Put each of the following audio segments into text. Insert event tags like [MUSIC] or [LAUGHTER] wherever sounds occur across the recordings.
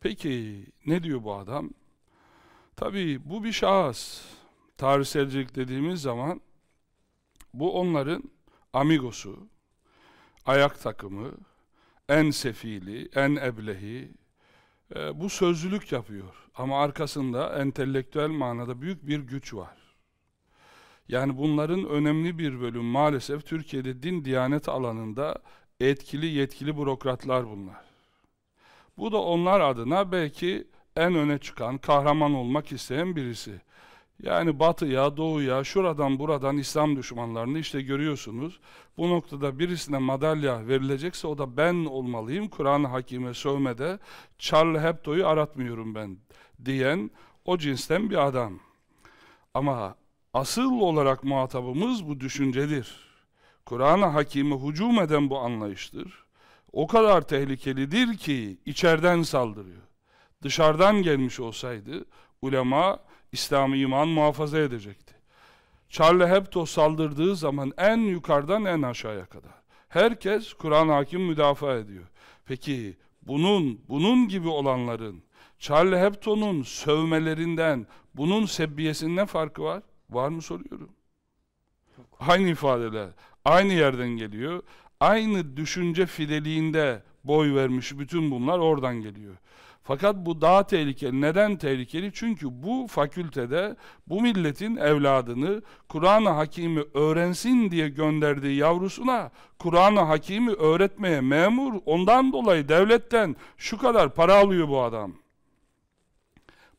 Peki ne diyor bu adam? Tabii bu bir şahıs. Tarihselcilik dediğimiz zaman bu onların amigosu, ayak takımı, en sefili, en eblehi, e, bu sözlülük yapıyor. Ama arkasında entelektüel manada büyük bir güç var. Yani bunların önemli bir bölüm maalesef Türkiye'de din diyanet alanında etkili yetkili bürokratlar bunlar. Bu da onlar adına belki en öne çıkan, kahraman olmak isteyen birisi. Yani batıya, doğuya, şuradan buradan İslam düşmanlarını işte görüyorsunuz. Bu noktada birisine madalya verilecekse o da ben olmalıyım. Kur'an-ı Hakim'e sövmede Charlie Hebdo'yu aratmıyorum ben diyen o cinsten bir adam. Ama asıl olarak muhatabımız bu düşüncedir. Kur'an-ı Hakim'e hücum eden bu anlayıştır. O kadar tehlikelidir ki içeriden saldırıyor. Dışarıdan gelmiş olsaydı ulema İslam'ı iman muhafaza edecekti. Charlie Hebdo saldırdığı zaman en yukarıdan en aşağıya kadar. Herkes Kur'an hakim müdafaa ediyor. Peki bunun, bunun gibi olanların Charlie Hebdo'nun sövmelerinden, bunun sebbiyesinden farkı var? Var mı soruyorum. Aynı ifadeler, aynı yerden geliyor. Aynı düşünce fideliğinde boy vermiş bütün bunlar oradan geliyor. Fakat bu daha tehlikeli. Neden tehlikeli? Çünkü bu fakültede bu milletin evladını Kur'an-ı Hakim'i öğrensin diye gönderdiği yavrusuna Kur'an-ı Hakim'i öğretmeye memur. Ondan dolayı devletten şu kadar para alıyor bu adam.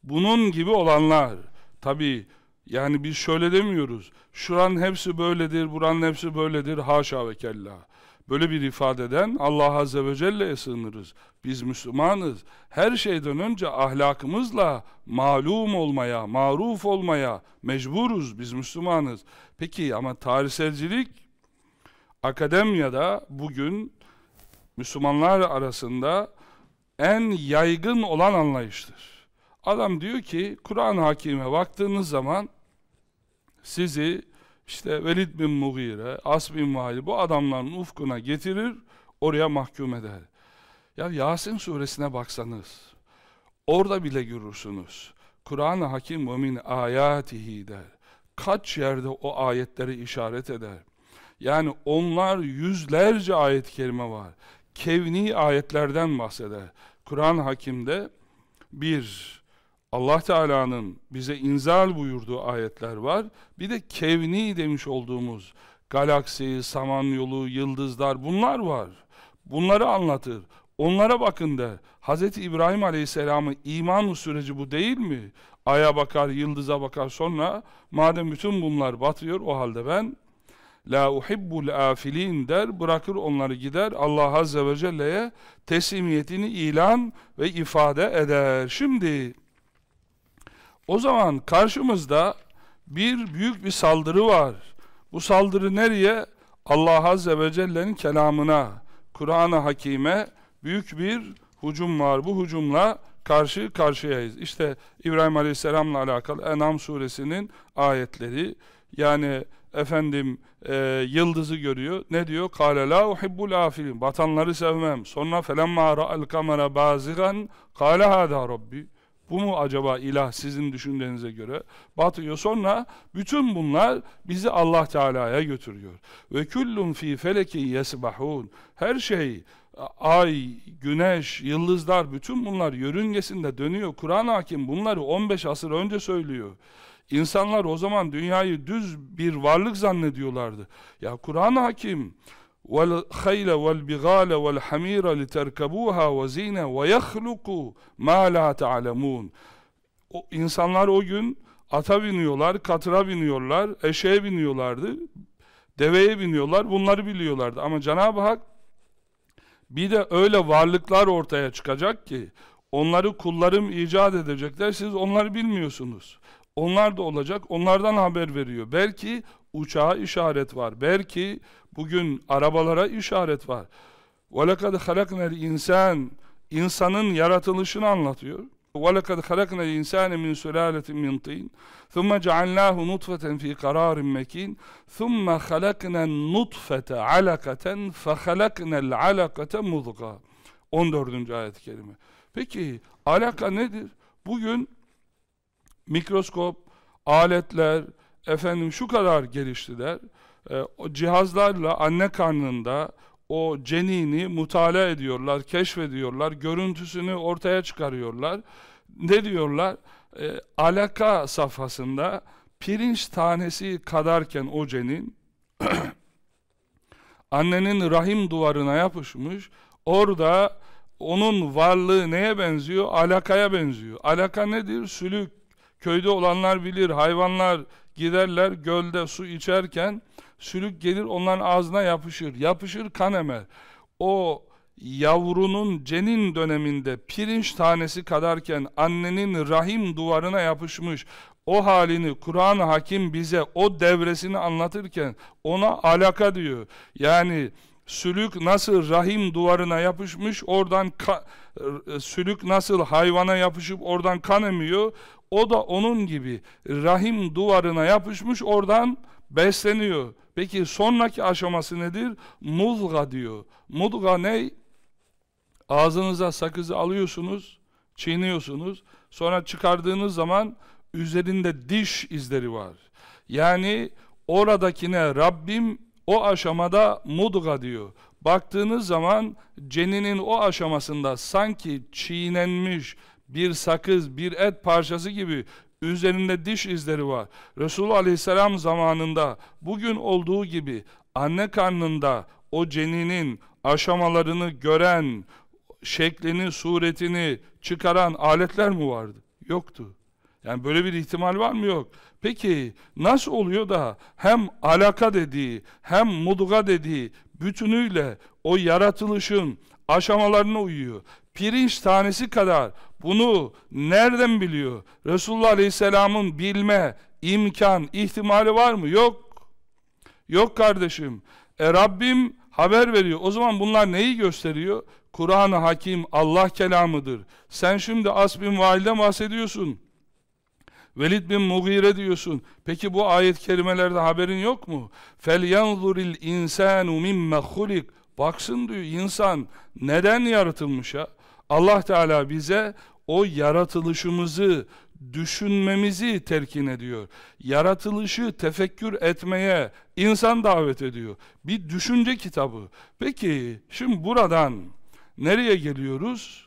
Bunun gibi olanlar tabi yani biz şöyle demiyoruz. Şuranın hepsi böyledir, buranın hepsi böyledir. Haşa ve kella. Böyle bir ifadeden Allah Azze ve Celle'ye sığınırız. Biz Müslümanız. Her şeyden önce ahlakımızla malum olmaya, maruf olmaya mecburuz. Biz Müslümanız. Peki ama tarihselcilik akademiyada bugün Müslümanlar arasında en yaygın olan anlayıştır. Adam diyor ki Kur'an hakime baktığınız zaman sizi işte Velid bin Mughire, As bin Vahil bu adamların ufkuna getirir, oraya mahkum eder. Ya Yasin suresine baksanız, orada bile görürsünüz. Kur'an-ı Hakim ve min ayatihi der. Kaç yerde o ayetleri işaret eder. Yani onlar yüzlerce ayet-i kerime var. Kevni ayetlerden bahseder. Kur'an-ı Hakim'de bir Allah Teala'nın bize inzal buyurduğu ayetler var. Bir de kevni demiş olduğumuz galaksi, samanyolu, yıldızlar bunlar var. Bunları anlatır. Onlara bakın der. Hz. İbrahim Aleyhisselam'ın iman süreci bu değil mi? Aya bakar, yıldıza bakar sonra madem bütün bunlar batıyor o halde ben La uhibbul afilin der, bırakır onları gider. Allah Azze ve Celle'ye teslimiyetini ilan ve ifade eder. Şimdi o zaman karşımızda bir büyük bir saldırı var. Bu saldırı nereye? Allah Azze ve Celle'nin kelamına, Kur'an-ı Hakim'e büyük bir hücum var. Bu hücumla karşı karşıyayız. İşte İbrahim Aleyhisselam'la alakalı Enam suresinin ayetleri. Yani efendim e, yıldızı görüyor. Ne diyor? Kâle lâ uhibbul afilin. Batanları sevmem. Sonra felemma ra'al kamera bazigan kâle hâdâ rabbi. Bu mu acaba ilah sizin düşündüğünüze göre? Batıyor. Sonra bütün bunlar bizi Allah Teala'ya götürüyor. Ve kullun fi feleki yesbahun. Her şey ay, güneş, yıldızlar bütün bunlar yörüngesinde dönüyor. Kur'an hakim bunları 15 asır önce söylüyor. İnsanlar o zaman dünyayı düz bir varlık zannediyorlardı. Ya Kur'an hakim والخيل والبغال والحمير لتركبوها وزينة ويخلق ما la ta'lemun. O insanlar o gün ata biniyorlar, katıra biniyorlar, eşeğe biniyorlardı, deveye biniyorlar, bunları biliyorlardı. Ama Cenab-ı Hak bir de öyle varlıklar ortaya çıkacak ki onları kullarım icat edecekler, siz onları bilmiyorsunuz. Onlar da olacak, onlardan haber veriyor. Belki uçağa işaret var, belki Bugün arabalara işaret var. وَلَقَدْ خَلَقْنَا الْاِنْسَانِ insanın yaratılışını anlatıyor. وَلَقَدْ خَلَقْنَا الْاِنْسَانَ مِنْ سُلَالَةٍ مِنْ طِينٍ ثُمَّ جَعَلْنَاهُ نُطْفَةً فِي قَرَارٍ مَكِينٍ ثُمَّ خَلَقْنَا النُّطْفَةَ عَلَقَةً فَخَلَقْنَا الْعَلَقَةَ مُضْغَى 14. ayet-i kerime. Peki alaka nedir? Bugün mikroskop, aletler, efendim şu kadar geliştiler. E, o cihazlarla anne karnında o cenini mutala ediyorlar, keşfediyorlar, görüntüsünü ortaya çıkarıyorlar. Ne diyorlar? E, alaka safhasında pirinç tanesi kadarken o cenin [CLEARS THROAT] annenin rahim duvarına yapışmış. Orada onun varlığı neye benziyor? Alakaya benziyor. Alaka nedir? Sülük. Köyde olanlar bilir. Hayvanlar giderler gölde su içerken sülük gelir onların ağzına yapışır. Yapışır kan emer. O yavrunun cenin döneminde pirinç tanesi kadarken annenin rahim duvarına yapışmış o halini Kur'an-ı Hakim bize o devresini anlatırken ona alaka diyor. Yani sülük nasıl rahim duvarına yapışmış oradan sülük nasıl hayvana yapışıp oradan kan emiyor o da onun gibi rahim duvarına yapışmış oradan besleniyor. Peki sonraki aşaması nedir? Muzga diyor. Mudga ne? Ağzınıza sakızı alıyorsunuz, çiğniyorsunuz. Sonra çıkardığınız zaman üzerinde diş izleri var. Yani oradakine Rabbim o aşamada mudga diyor. Baktığınız zaman ceninin o aşamasında sanki çiğnenmiş bir sakız, bir et parçası gibi üzerinde diş izleri var. Resulullah Aleyhisselam zamanında bugün olduğu gibi anne karnında o ceninin aşamalarını gören, şeklini, suretini çıkaran aletler mi vardı? Yoktu. Yani böyle bir ihtimal var mı? Yok. Peki nasıl oluyor da hem alaka dediği hem mudga dediği bütünüyle o yaratılışın aşamalarına uyuyor. Pirinç tanesi kadar bunu nereden biliyor? Resulullah Aleyhisselam'ın bilme, imkan, ihtimali var mı? Yok. Yok kardeşim. E Rabbim haber veriyor. O zaman bunlar neyi gösteriyor? Kur'an-ı Hakim Allah kelamıdır. Sen şimdi As bin Vail'den bahsediyorsun. Velid bin Mughire diyorsun. Peki bu ayet kelimelerde haberin yok mu? فَلْيَنْظُرِ الْاِنْسَانُ مِمَّ خُلِقْ Baksın diyor insan neden yaratılmış ya? Allah Teala bize o yaratılışımızı düşünmemizi terkin ediyor. Yaratılışı tefekkür etmeye insan davet ediyor. Bir düşünce kitabı. Peki şimdi buradan nereye geliyoruz?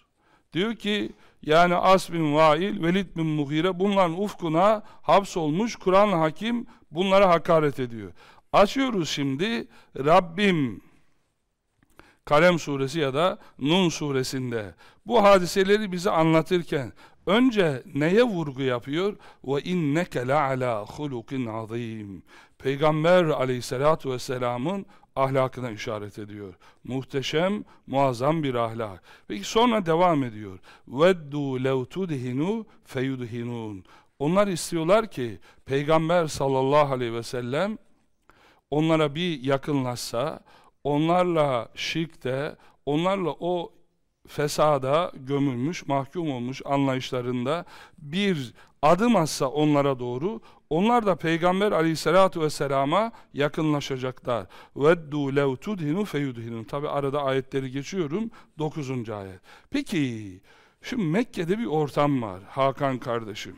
Diyor ki yani As bin Vail, Velid bin Mughire bunların ufkuna hapsolmuş Kur'an hakim bunlara hakaret ediyor. Açıyoruz şimdi Rabbim Kalem suresi ya da Nun suresinde bu hadiseleri bize anlatırken önce neye vurgu yapıyor? Ve inneke la ala hulukin azim. Peygamber aleyhissalatu vesselamın ahlakına işaret ediyor. Muhteşem, muazzam bir ahlak. Peki sonra devam ediyor. Veddu lev tudhinu feyudhinun. Onlar istiyorlar ki Peygamber sallallahu aleyhi ve sellem onlara bir yakınlaşsa, onlarla şirkte, onlarla o fesada gömülmüş, mahkum olmuş anlayışlarında bir adım atsa onlara doğru, onlar da Peygamber aleyhissalatu vesselama yakınlaşacaklar. وَدُّوا لَوْ تُدْهِنُوا فَيُدْهِنُوا Tabi arada ayetleri geçiyorum. 9. ayet. Peki, şu Mekke'de bir ortam var Hakan kardeşim.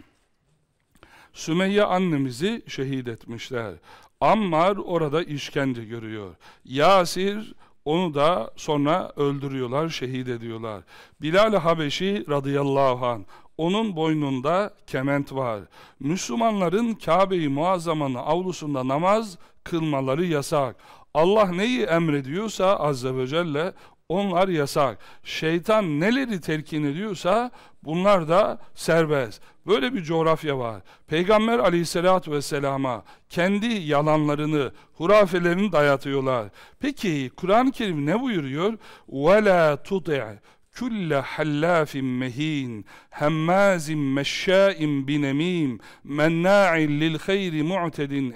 Sümeyye annemizi şehit etmişler. Ammar orada işkence görüyor. Yasir onu da sonra öldürüyorlar, şehit ediyorlar. Bilal-i Habeşi radıyallahu an onun boynunda kement var. Müslümanların Kabe-i Muazzama'nın avlusunda namaz kılmaları yasak. Allah neyi emrediyorsa azze ve celle onlar yasak. Şeytan neleri telkin ediyorsa bunlar da serbest. Böyle bir coğrafya var. Peygamber aleyhissalatü vesselama kendi yalanlarını, hurafelerini dayatıyorlar. Peki Kur'an-ı Kerim ne buyuruyor? وَلَا تُطِعْ külle hallafin mehin, hemmazin meşşain binemim, menna'in lil hayri mu'tedin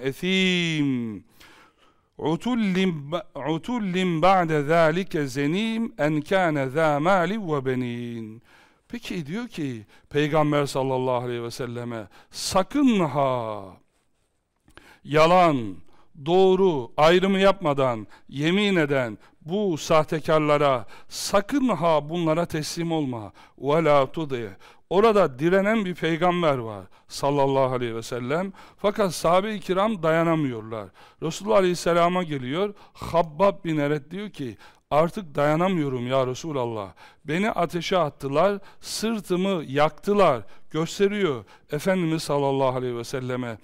utullin ba'de zâlike zenim en kâne zâ mâli ve benin. Peki diyor ki Peygamber sallallahu aleyhi ve selleme sakın ha yalan, doğru ayrımı yapmadan yemin eden bu sahtekarlara sakın ha bunlara teslim olma. Ve la Orada direnen bir peygamber var sallallahu aleyhi ve sellem. Fakat sahabe-i kiram dayanamıyorlar. Resulullah aleyhisselama geliyor. Habbab bin Eret diyor ki artık dayanamıyorum ya Resulallah. Beni ateşe attılar, sırtımı yaktılar. Gösteriyor Efendimiz sallallahu aleyhi ve selleme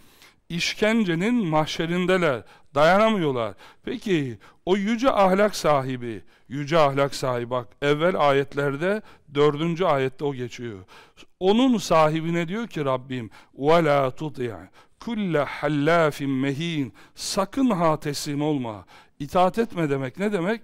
İşkencenin mahşerindeler, dayanamıyorlar. Peki o yüce ahlak sahibi, yüce ahlak sahibi bak evvel ayetlerde dördüncü ayette o geçiyor. Onun sahibine diyor ki Rabbim وَلَا تُطِعْ kulle hallafin mehin sakın ha teslim olma. İtaat etme demek ne demek?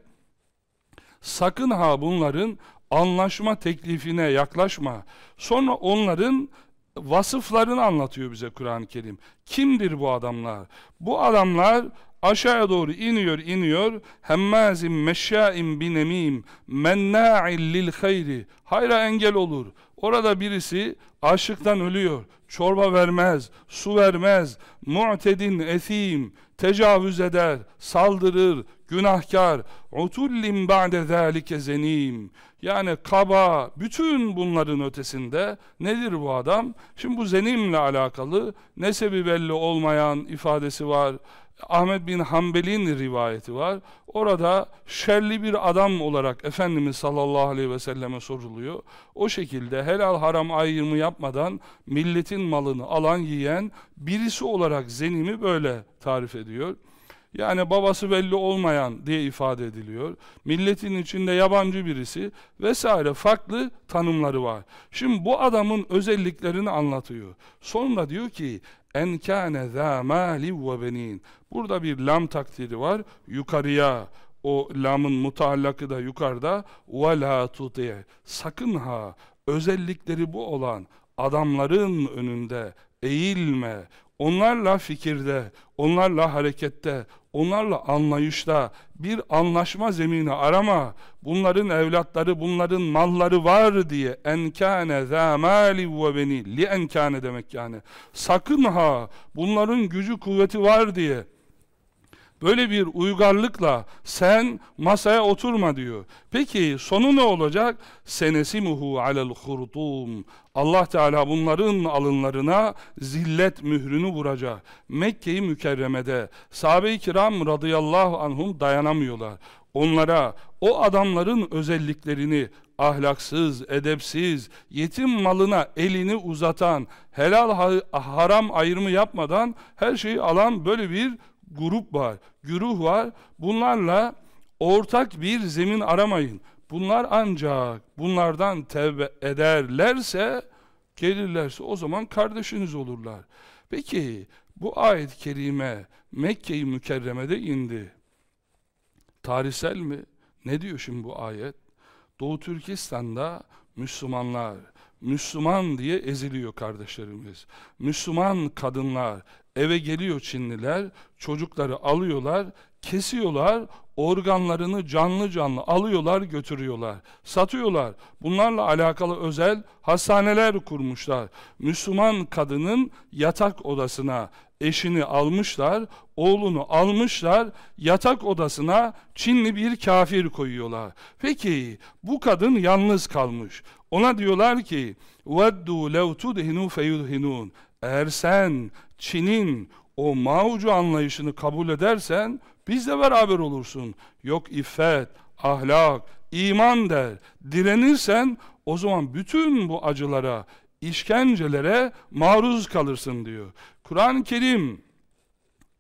Sakın ha bunların anlaşma teklifine yaklaşma. Sonra onların vasıflarını anlatıyor bize Kur'an-ı Kerim. Kimdir bu adamlar? Bu adamlar aşağıya doğru iniyor iniyor. Hemmazim meşşaim binemim menna'il lil hayri. Hayra engel olur. Orada birisi açlıktan ölüyor. Çorba vermez, su vermez. Mu'tedin esim, tecavüz eder, saldırır, günahkar. Utullim ba'de zâlike zenim. Yani kaba, bütün bunların ötesinde nedir bu adam? Şimdi bu zenimle alakalı nesebi belli olmayan ifadesi var. Ahmet bin Hanbel'in rivayeti var. Orada şerli bir adam olarak Efendimiz sallallahu aleyhi ve selleme soruluyor. O şekilde helal haram ayrımı yapmadan milletin malını alan yiyen birisi olarak zenimi böyle tarif ediyor. Yani babası belli olmayan diye ifade ediliyor. Milletin içinde yabancı birisi vesaire farklı tanımları var. Şimdi bu adamın özelliklerini anlatıyor. Sonra diyor ki en kâne zâ mâli ve benin. Burada bir lam takdiri var. Yukarıya o lamın mutallakı da yukarıda ve la tuti. Sakın ha özellikleri bu olan adamların önünde eğilme. Onlarla fikirde, onlarla harekette, onlarla anlayışta bir anlaşma zemini arama. Bunların evlatları, bunların malları var diye enkâne zâ mâli ve beni li enkâne demek yani. Sakın ha bunların gücü kuvveti var diye Böyle bir uygarlıkla sen masaya oturma diyor. Peki sonu ne olacak? Senesimuhu alel hurtum. Allah Teala bunların alınlarına zillet mührünü vuracak. Mekke-i Mükerreme'de sahabe-i kiram radıyallahu anhum dayanamıyorlar. Onlara o adamların özelliklerini ahlaksız, edepsiz, yetim malına elini uzatan, helal haram ayrımı yapmadan her şeyi alan böyle bir grup var, güruh var. Bunlarla ortak bir zemin aramayın. Bunlar ancak bunlardan tevbe ederlerse, gelirlerse o zaman kardeşiniz olurlar. Peki bu ayet-i kerime Mekke-i Mükerreme'de indi. Tarihsel mi? Ne diyor şimdi bu ayet? Doğu Türkistan'da Müslümanlar, Müslüman diye eziliyor kardeşlerimiz. Müslüman kadınlar, eve geliyor Çinliler, çocukları alıyorlar, kesiyorlar, organlarını canlı canlı alıyorlar, götürüyorlar, satıyorlar. Bunlarla alakalı özel hastaneler kurmuşlar. Müslüman kadının yatak odasına eşini almışlar, oğlunu almışlar, yatak odasına Çinli bir kafir koyuyorlar. Peki bu kadın yalnız kalmış. Ona diyorlar ki وَدُّوا لَوْ تُدْهِنُوا فَيُدْهِنُونَ eğer sen Çin'in o Mao'cu anlayışını kabul edersen bizle beraber olursun. Yok iffet, ahlak, iman der. Direnirsen o zaman bütün bu acılara, işkencelere maruz kalırsın diyor. Kur'an-ı Kerim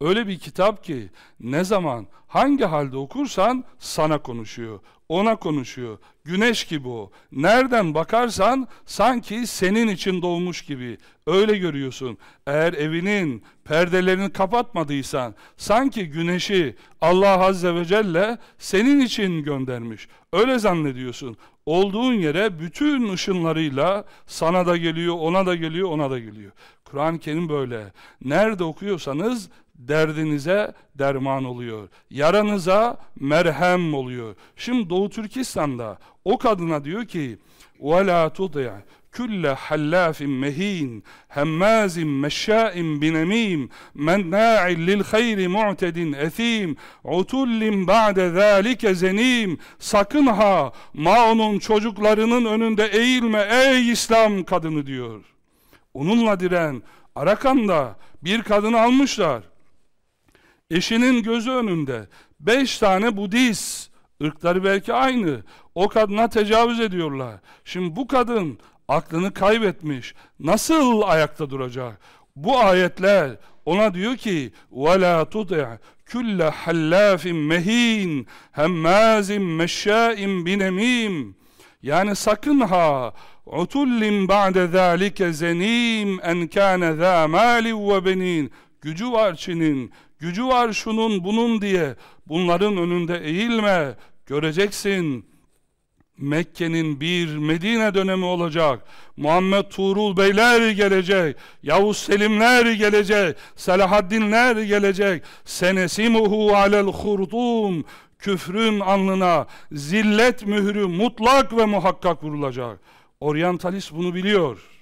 öyle bir kitap ki ne zaman hangi halde okursan sana konuşuyor ona konuşuyor. Güneş gibi o. Nereden bakarsan sanki senin için doğmuş gibi. Öyle görüyorsun. Eğer evinin perdelerini kapatmadıysan sanki güneşi Allah Azze ve Celle senin için göndermiş. Öyle zannediyorsun. Olduğun yere bütün ışınlarıyla sana da geliyor, ona da geliyor, ona da geliyor. Kur'an-ı Kerim böyle. Nerede okuyorsanız derdinize derman oluyor. Yaranıza merhem oluyor. Şimdi Doğu Türkistan'da o kadına diyor ki وَلَا تُطِعْ كل حلاف مهين هماز مشاء بنميم مناع للخير معتد أثيم عتل بعد ذلك zenim sakın ha Maun'un çocuklarının önünde eğilme ey İslam kadını diyor. Onunla diren Arakan'da bir kadını almışlar. Eşinin gözü önünde beş tane Budist ırkları belki aynı. O kadına tecavüz ediyorlar. Şimdi bu kadın aklını kaybetmiş. Nasıl ayakta duracak? Bu ayetler ona diyor ki وَلَا تُطِعْ كُلَّ حَلَّافٍ مَه۪ينٍ هَمَّازٍ مَشَّاءٍ بِنَم۪يمٍ Yani sakın ha utullin ba'de zâlike zenim en kâne zâ mâli ve benin gücü var Çin'in gücü var şunun bunun diye bunların önünde eğilme göreceksin Mekke'nin bir Medine dönemi olacak. Muhammed Tuğrul Beyler gelecek. Yavuz Selimler gelecek. Selahaddinler gelecek. Senesimuhu alel hurtum. Küfrün alnına zillet mührü mutlak ve muhakkak vurulacak. Oryantalist bunu biliyor.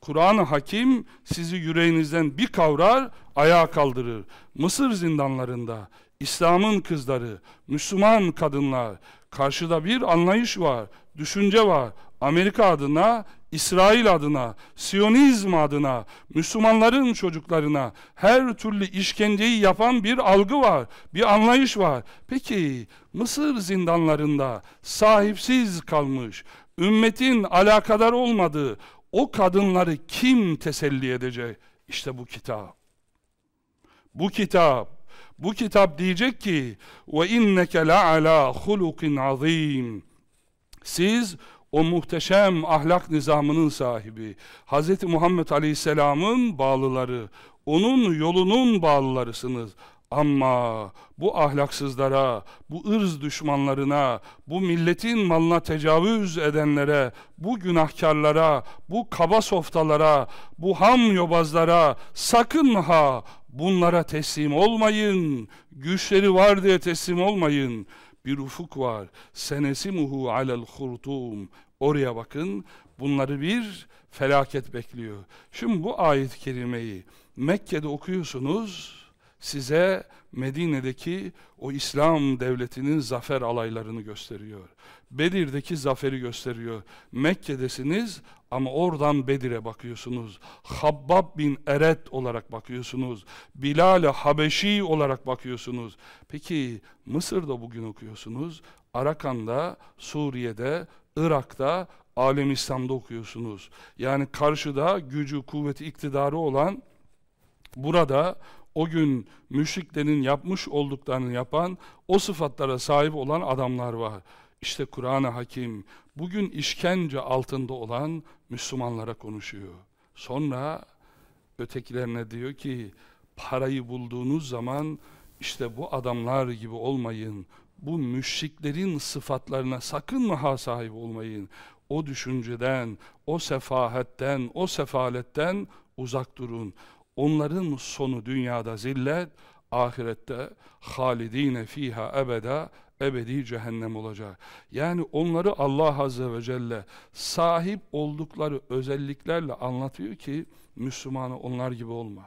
Kur'an-ı Hakim sizi yüreğinizden bir kavrar, ayağa kaldırır. Mısır zindanlarında İslam'ın kızları, Müslüman kadınlar, karşıda bir anlayış var, düşünce var. Amerika adına, İsrail adına, Siyonizm adına, Müslümanların çocuklarına her türlü işkenceyi yapan bir algı var, bir anlayış var. Peki Mısır zindanlarında sahipsiz kalmış, ümmetin alakadar olmadığı o kadınları kim teselli edecek? İşte bu kitap. Bu kitap bu kitap diyecek ki ve inneke la ala hulukin azim. Siz o muhteşem ahlak nizamının sahibi, Hz. Muhammed Aleyhisselam'ın bağlıları, onun yolunun bağlılarısınız. Ama bu ahlaksızlara, bu ırz düşmanlarına, bu milletin malına tecavüz edenlere, bu günahkarlara, bu kaba softalara, bu ham yobazlara sakın ha bunlara teslim olmayın. Güçleri var diye teslim olmayın. Bir ufuk var. Senesi muhu alel hurtum. Oraya bakın. Bunları bir felaket bekliyor. Şimdi bu ayet-i kerimeyi Mekke'de okuyorsunuz size Medine'deki o İslam devletinin zafer alaylarını gösteriyor. Bedir'deki zaferi gösteriyor. Mekke'desiniz ama oradan Bedir'e bakıyorsunuz. Habbab bin Eret olarak bakıyorsunuz. Bilal-i Habeşi olarak bakıyorsunuz. Peki Mısır'da bugün okuyorsunuz. Arakan'da, Suriye'de, Irak'ta, Alem İslam'da okuyorsunuz. Yani karşıda gücü, kuvveti, iktidarı olan burada o gün müşriklerin yapmış olduklarını yapan, o sıfatlara sahip olan adamlar var. İşte Kur'an-ı Hakim bugün işkence altında olan Müslümanlara konuşuyor. Sonra ötekilerine diyor ki parayı bulduğunuz zaman işte bu adamlar gibi olmayın. Bu müşriklerin sıfatlarına sakın mı ha sahip olmayın. O düşünceden, o sefahetten, o sefaletten uzak durun. Onların sonu dünyada zillet, ahirette halidine fiha ebeda ebedi cehennem olacak. Yani onları Allah Azze ve Celle sahip oldukları özelliklerle anlatıyor ki Müslümana onlar gibi olma.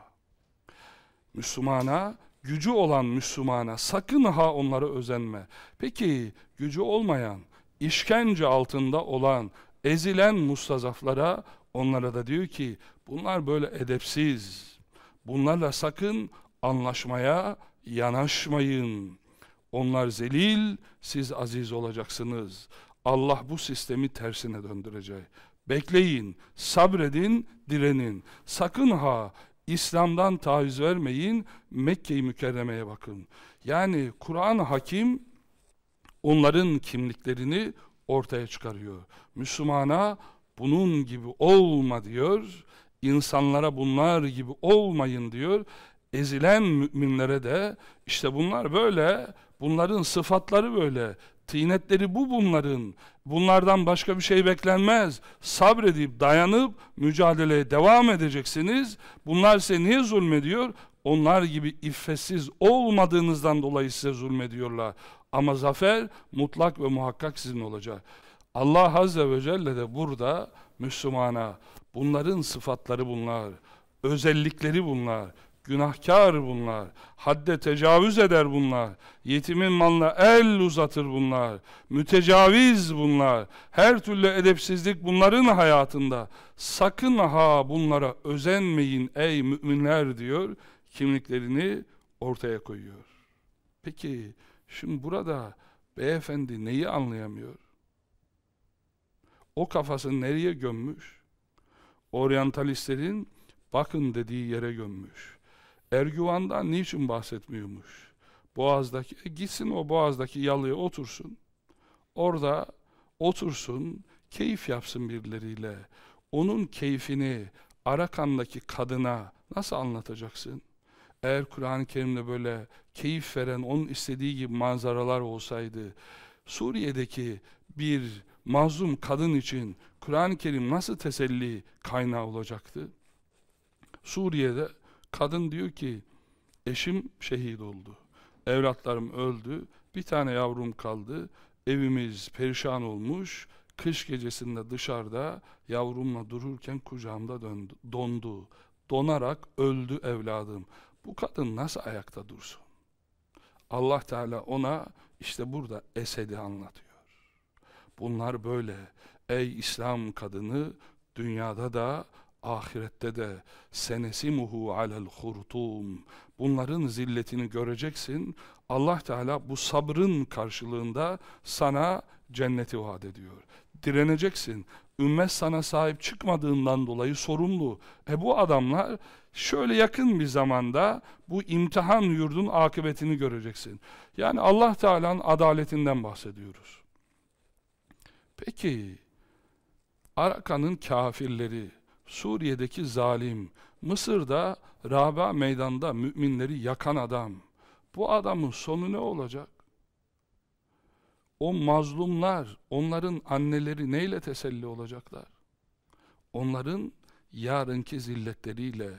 Müslümana, gücü olan Müslümana sakın ha onlara özenme. Peki gücü olmayan, işkence altında olan, ezilen mustazaflara onlara da diyor ki bunlar böyle edepsiz, Bunlarla sakın anlaşmaya yanaşmayın. Onlar zelil, siz aziz olacaksınız. Allah bu sistemi tersine döndürecek. Bekleyin, sabredin, direnin. Sakın ha İslam'dan taviz vermeyin, Mekke-i Mükerreme'ye bakın. Yani Kur'an-ı Hakim onların kimliklerini ortaya çıkarıyor. Müslümana bunun gibi olma diyor insanlara bunlar gibi olmayın diyor. Ezilen müminlere de işte bunlar böyle, bunların sıfatları böyle, tinetleri bu bunların. Bunlardan başka bir şey beklenmez. Sabredip, dayanıp, mücadeleye devam edeceksiniz. Bunlar size niye zulmediyor? Onlar gibi iffetsiz olmadığınızdan dolayı size zulmediyorlar. Ama zafer mutlak ve muhakkak sizin olacak. Allah Azze ve Celle de burada Müslümana bunların sıfatları bunlar, özellikleri bunlar, günahkar bunlar, hadde tecavüz eder bunlar, yetimin malına el uzatır bunlar, mütecaviz bunlar, her türlü edepsizlik bunların hayatında. Sakın ha bunlara özenmeyin ey müminler diyor, kimliklerini ortaya koyuyor. Peki, şimdi burada beyefendi neyi anlayamıyor? O kafasını nereye gömmüş? Oryantalistlerin bakın dediği yere gömmüş. Ergüvan'dan niçin bahsetmiyormuş? Boğaz'daki, e gitsin o Boğaz'daki yalıya otursun. Orada otursun, keyif yapsın birileriyle. Onun keyfini Arakan'daki kadına nasıl anlatacaksın? Eğer Kur'an-ı Kerim'de böyle keyif veren, onun istediği gibi manzaralar olsaydı, Suriye'deki bir mazlum kadın için Kur'an-ı Kerim nasıl teselli kaynağı olacaktı? Suriye'de kadın diyor ki, eşim şehit oldu, evlatlarım öldü, bir tane yavrum kaldı, evimiz perişan olmuş, kış gecesinde dışarıda yavrumla dururken kucağımda döndü, dondu, donarak öldü evladım. Bu kadın nasıl ayakta dursun? Allah Teala ona işte burada Esed'i anlatıyor. Bunlar böyle. Ey İslam kadını dünyada da ahirette de senesimuhu alel hurtum bunların zilletini göreceksin. Allah Teala bu sabrın karşılığında sana cenneti vaat ediyor. Direneceksin. Ümmet sana sahip çıkmadığından dolayı sorumlu. E bu adamlar şöyle yakın bir zamanda bu imtihan yurdun akıbetini göreceksin. Yani Allah Teala'nın adaletinden bahsediyoruz. Peki Arakan'ın kafirleri, Suriye'deki zalim, Mısır'da Raba meydanda müminleri yakan adam. Bu adamın sonu ne olacak? O mazlumlar, onların anneleri neyle teselli olacaklar? Onların yarınki zilletleriyle,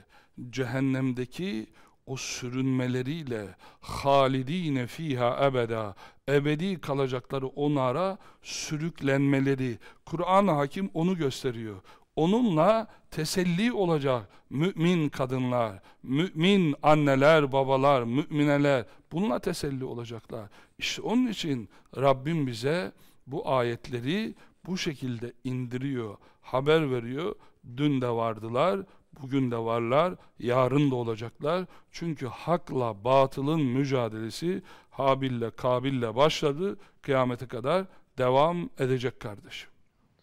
cehennemdeki o sürünmeleriyle halidine fiha ebeda ebedi kalacakları onlara sürüklenmeleri Kur'an hakim onu gösteriyor. Onunla teselli olacak mümin kadınlar, mümin anneler, babalar, mümineler bununla teselli olacaklar. İşte onun için Rabbim bize bu ayetleri bu şekilde indiriyor, haber veriyor. Dün de vardılar, bugün de varlar, yarın da olacaklar. Çünkü hakla batılın mücadelesi Habil'le Kabil'le başladı, kıyamete kadar devam edecek kardeşim.